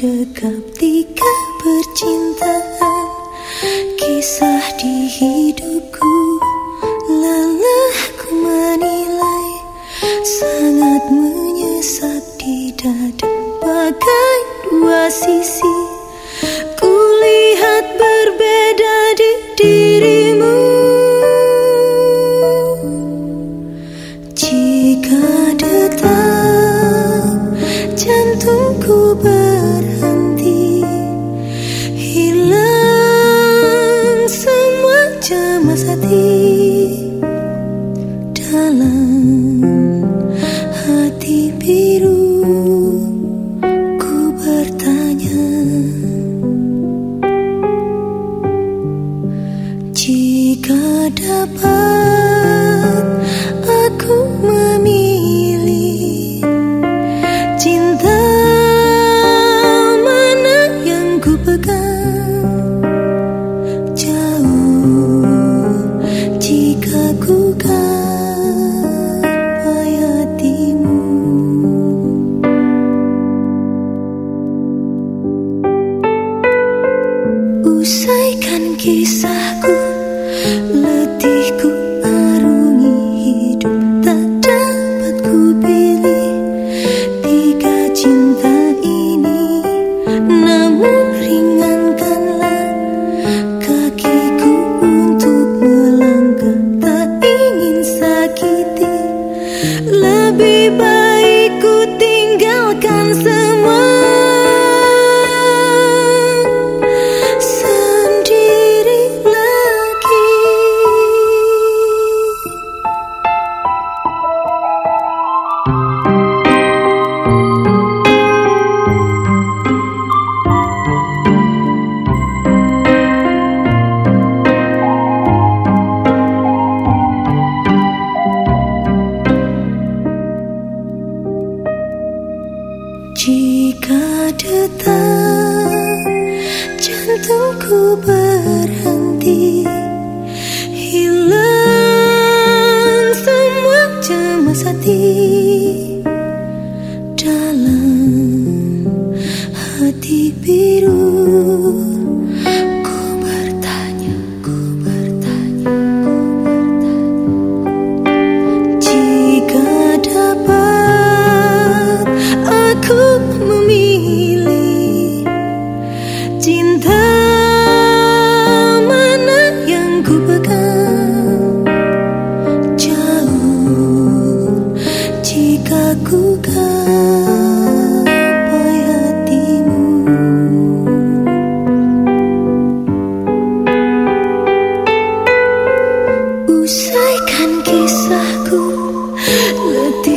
dekap tiga percintaan. Kisah di hidupku Lelahku menilai. Sangat menyesat di dada Bagai dua sisi. Kulihat berbeda di dirimu. Jika Jika dapat aku memilih Cinta. Mana yang ku pegang? Jauh jika ku gapai hatimu Usaikan kisahku Jika detak jantungku berhenti Hilang semua cemas hati. Dalam hati biru The.